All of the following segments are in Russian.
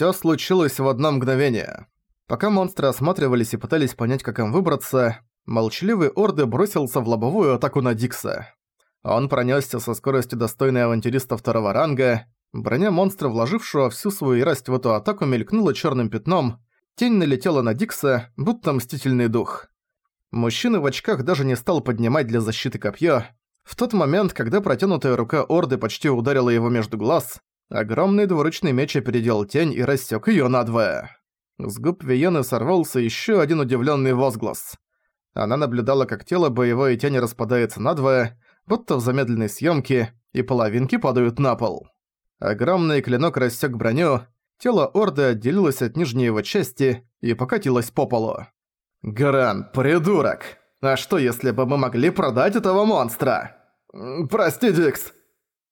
Всё случилось в одно мгновение. Пока монстры осматривались и пытались понять, как им выбраться, молчаливый Орды бросился в лобовую атаку на Дикса. Он пронёсся со скоростью достойной авантюриста второго ранга, броня монстра, вложившего всю свою ярость в эту атаку, мелькнула чёрным пятном, тень налетела на Дикса, будто мстительный дух. Мужчина в очках даже не стал поднимать для защиты копье. В тот момент, когда протянутая рука Орды почти ударила его между глаз, огромный двуручный меч опередил тень и рассек ее надвое. С губ Виены сорвался еще один удивленный возглас. Она наблюдала, как тело боевой тени распадается надвое, будто в замедленной съемке, и половинки падают на пол. Огромный клинок рассек броню, тело Орды отделилось от нижней его части и покатилось по полу. «Гран, придурок! А что, если бы мы могли продать этого монстра?» «Прости, Дикс!»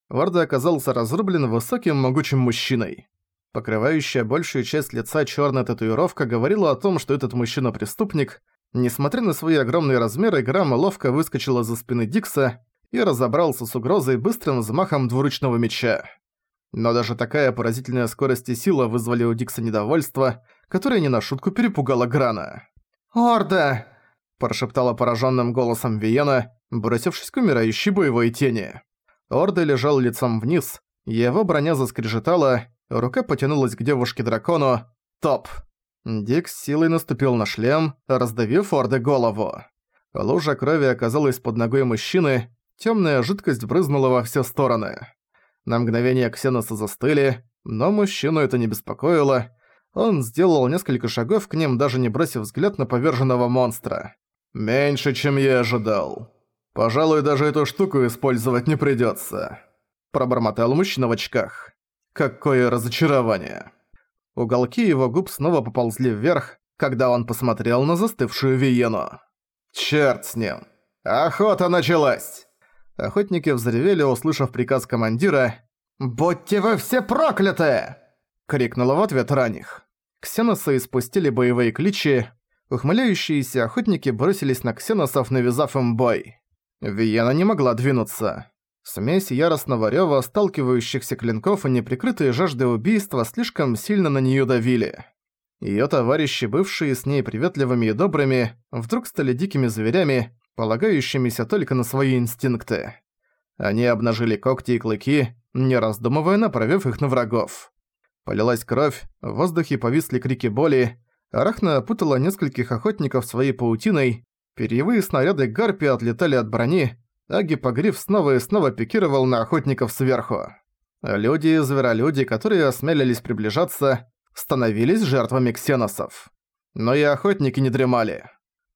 Варда оказался разрублен высоким могучим мужчиной. Покрывающая большую часть лица чёрная татуировка говорила о том, что этот мужчина преступник. Несмотря на свои огромные размеры, Грамма ловко выскочила за спины Дикса и разобрался с угрозой быстрым взмахом двуручного меча. Но даже такая поразительная скорость и сила вызвали у Дикса недовольство, которое не на шутку перепугало Грана. «Орда!» – прошептала пораженным голосом Виена, бросившись к умирающей боевой тени. Орда лежал лицом вниз, его броня заскрежетала, рука потянулась к девушке-дракону. Топ! Дик с силой наступил на шлем, раздавив Орды голову. Лужа крови оказалась под ногой мужчины, темная жидкость брызнула во все стороны. На мгновение ксеносы застыли, но мужчину это не беспокоило, он сделал несколько шагов к ним, даже не бросив взгляд на поверженного монстра. «Меньше, чем я ожидал. Пожалуй, даже эту штуку использовать не придётся», – пробормотал мужчина в очках. «Какое разочарование!» Уголки его губ снова поползли вверх, когда он посмотрел на застывшую Виену. «Чёрт с ним! Охота началась!» Охотники взревели, услышав приказ командира «Будьте вы все прокляты!» — крикнула в ответ ранних. Ксеносы испустили боевые кличи, ухмыляющиеся охотники бросились на ксеносов, навязав им бой. Виена не могла двинуться. Смесь яростного рёва, сталкивающихся клинков и неприкрытые жажды убийства слишком сильно на неё давили. Её товарищи, бывшие с ней приветливыми и добрыми, вдруг стали дикими зверями, полагающимися только на свои инстинкты. Они обнажили когти и клыки, не раздумывая, направив их на врагов. Полилась кровь, в воздухе повисли крики боли, Арахна опутала нескольких охотников своей паутиной, перьевые снаряды гарпи отлетали от брони, а гипогриф снова и снова пикировал на охотников сверху. Люди и зверолюди, которые осмелились приближаться, становились жертвами ксеносов. Но и охотники не дремали.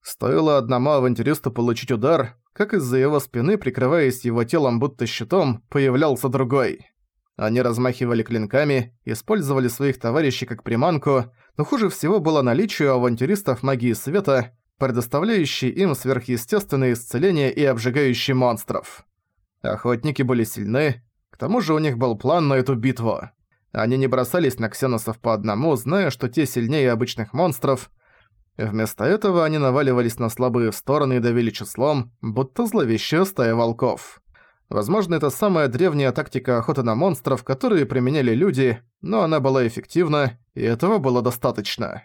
Стоило одному авантюристу получить удар, как из-за его спины, прикрываясь его телом будто щитом, появлялся другой. Они размахивали клинками, использовали своих товарищей как приманку, но хуже всего было наличие у авантюристов магии света, предоставляющей им сверхъестественное исцеление и обжигающие монстров. Охотники были сильны, к тому же у них был план на эту битву. Они не бросались на ксеносов по одному, зная, что те сильнее обычных монстров. Вместо этого они наваливались на слабые стороны и давили числом, будто зловещая стая волков. Возможно, это самая древняя тактика охоты на монстров, которые применяли люди, но она была эффективна, и этого было достаточно.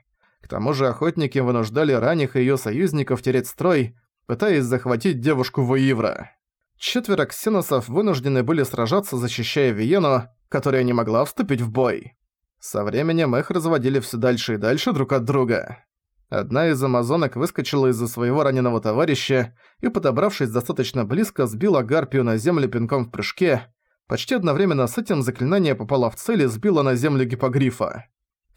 К тому же охотники вынуждали ранних и её союзников терять строй, пытаясь захватить девушку Вуивра. Четверо ксеносов вынуждены были сражаться, защищая Виену, которая не могла вступить в бой. Со временем их разводили все дальше и дальше друг от друга. Одна из амазонок выскочила из-за своего раненого товарища и, подобравшись достаточно близко, сбила гарпию на землю пинком в прыжке. Почти одновременно с этим заклинание попало в цель и сбило на землю гипогрифа.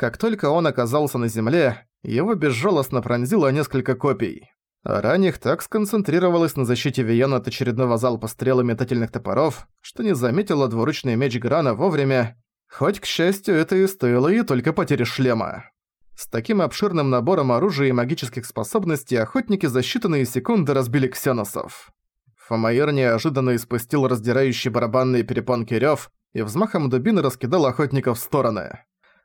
Как только он оказался на земле, его безжалостно пронзило несколько копий. Ранних так сконцентрировалась на защите Виена от очередного залпа стрел и метательных топоров, что не заметила двуручный меч Грана вовремя, хоть, к счастью, это и стоило ей только потери шлема. С таким обширным набором оружия и магических способностей охотники за считанные секунды разбили ксеносов. Фомаир неожиданно испустил раздирающий барабанные перепонки рёв и взмахом дубины раскидал охотников в стороны.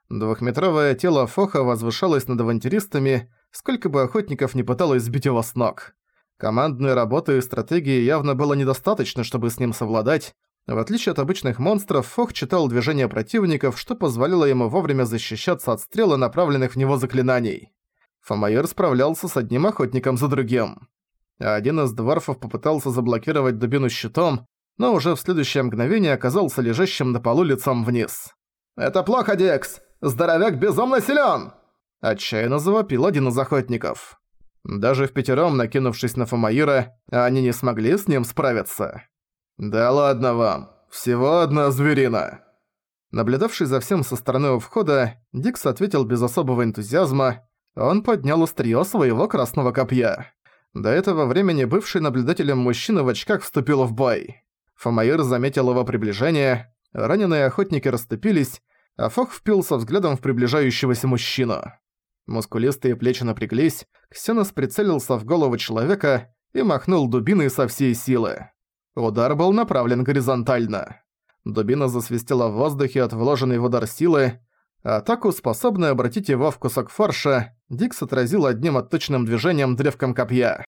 Двухметровое тело Фоха возвышалось над авантюристами, сколько бы охотников не пыталось сбить его с ног. Командной работы и стратегии явно было недостаточно, чтобы с ним совладать, В отличие от обычных монстров, Фох читал движения противников, что позволило ему вовремя защищаться от стрелы, направленных в него заклинаний. Фомайер справлялся с одним охотником за другим. Один из дворфов попытался заблокировать дубину щитом, но уже в следующее мгновение оказался лежащим на полу лицом вниз. «Это плохо, Декс! Здоровяк безумно силен! Отчаянно завопил один из охотников. Даже в пятером, накинувшись на Фомаира, они не смогли с ним справиться. «Да ладно вам, всего одна зверина!» Наблюдавший за всем со стороны у входа, Дикс ответил без особого энтузиазма, он поднял острие своего красного копья. До этого времени бывший наблюдателем мужчина в очках вступил в бой. Фомаир заметил его приближение, раненые охотники расступились, а Фок впился взглядом в приближающегося мужчину. Мускулистые плечи напряглись, Ксенос прицелился в голову человека и махнул дубиной со всей силы. Удар был направлен горизонтально. Дубина засвистела в воздухе от вложенной в удар силы. Атаку, способную обратить его в кусок фарша, Дикс отразил одним отточным движением древком копья.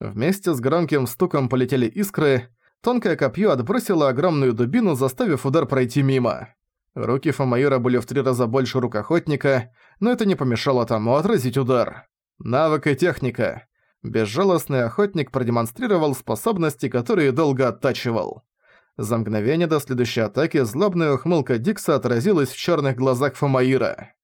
Вместе с громким стуком полетели искры, тонкое копье отбросило огромную дубину, заставив удар пройти мимо. Руки Фомаира были в три раза больше рук охотника, но это не помешало тому отразить удар. Навык и техника. Безжалостный охотник продемонстрировал способности, которые долго оттачивал. За мгновение до следующей атаки злобная ухмылка Дикса отразилась в черных глазах Фомаира.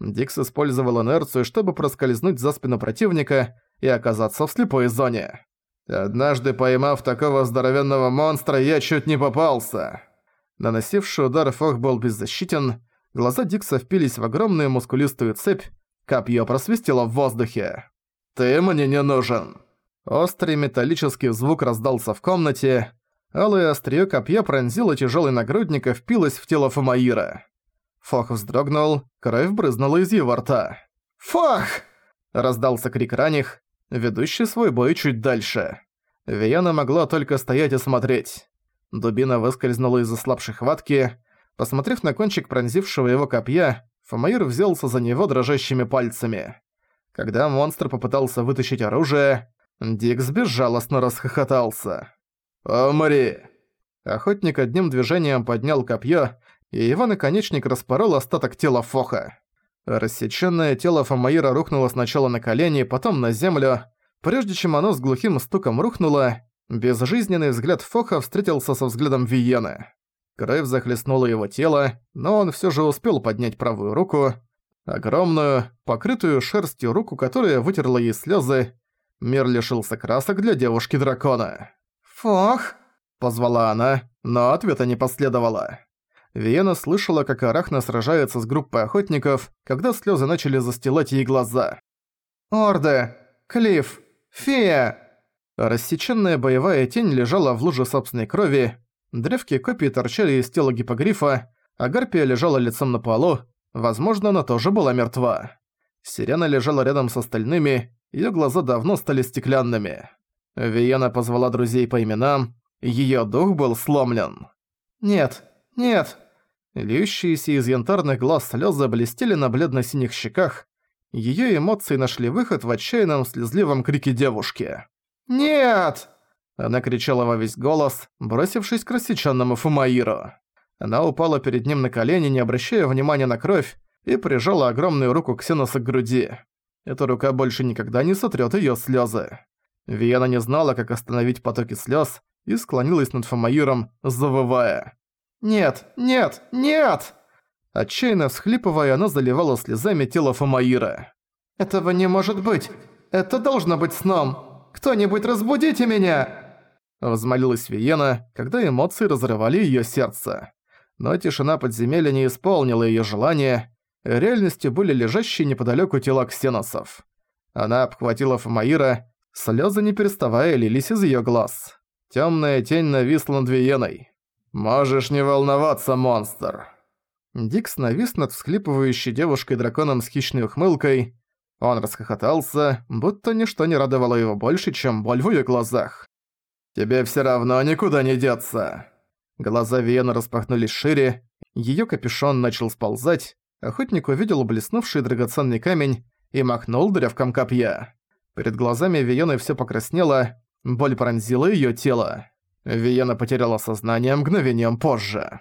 Дикс использовал инерцию, чтобы проскользнуть за спину противника и оказаться в слепой зоне. «Однажды поймав такого здоровенного монстра, я чуть не попался!» Наносивший удар Фох был беззащитен, глаза Дикса впились в огромную мускулистую цепь, копье просвистело в воздухе. «Ты мне не нужен!» Острый металлический звук раздался в комнате, алое острие копья пронзило тяжелый нагрудник и впилось в тело Фомаира. Фох вздрогнул, кровь брызнула из его рта. «Фох!» – раздался крик ранних, ведущий свой бой чуть дальше. Виена могла только стоять и смотреть. Дубина выскользнула из ослабшей хватки. Посмотрев на кончик пронзившего его копья, Фомаир взялся за него дрожащими пальцами. Когда монстр попытался вытащить оружие, Дикс безжалостно расхохотался. «Умри!» Охотник одним движением поднял копье, и его наконечник распорол остаток тела Фоха. Рассеченное тело Фомаира рухнуло сначала на колени, потом на землю. Прежде чем оно с глухим стуком рухнуло, Безжизненный взгляд Фоха встретился со взглядом Виены. Кровь захлестнула его тело, но он всё же успел поднять правую руку, огромную, покрытую шерстью руку, которая вытерла ей слёзы. Мир лишился красок для девушки-дракона. «Фох!» – позвала она, но ответа не последовало. Виена слышала, как Арахна сражается с группой охотников, когда слёзы начали застилать ей глаза. «Орде! Клифф! Фея!» Рассеченная боевая тень лежала в луже собственной крови, древки копий торчали из тела гипогрифа, а гарпия лежала лицом на полу, возможно, она тоже была мертва. Сирена лежала рядом с остальными, её глаза давно стали стеклянными. Виена позвала друзей по именам, её дух был сломлен. «Нет, нет!» Льющиеся из янтарных глаз слёзы блестели на бледно-синих щеках, её эмоции нашли выход в отчаянном слезливом крике девушки. «Нет!» Она кричала во весь голос, бросившись к рассечённому Фумаиру. Она упала перед ним на колени, не обращая внимания на кровь, и прижала огромную руку Ксеноса к груди. Эта рука больше никогда не сотрёт её слёзы. Виена не знала, как остановить потоки слёз, и склонилась над Фомаиром, завывая. «Нет! Нет! Нет!» Отчаянно всхлипывая, она заливала слезами тело Фомаира. «Этого не может быть! Это должно быть сном!» Кто-нибудь разбудите меня!» Взмолилась Виена, когда эмоции разрывали её сердце. Но тишина подземелья не исполнила её желания. Реальностью были лежащие неподалёку тела ксеносов. Она обхватила Фомаира, слёзы не переставая лились из её глаз. Тёмная тень нависла над Виеной. «Можешь не волноваться, монстр!» Дикс навис над всхлипывающей девушкой-драконом с хищной ухмылкой. Он расхохотался, будто ничто не радовало его больше, чем боль в её глазах. «Тебе всё равно никуда не деться!» Глаза Виены распахнулись шире, её капюшон начал сползать, охотник увидел блеснувший драгоценный камень и махнул древком копья. Перед глазами Виены всё покраснело, боль пронзила её тело. Виена потеряла сознание мгновением позже.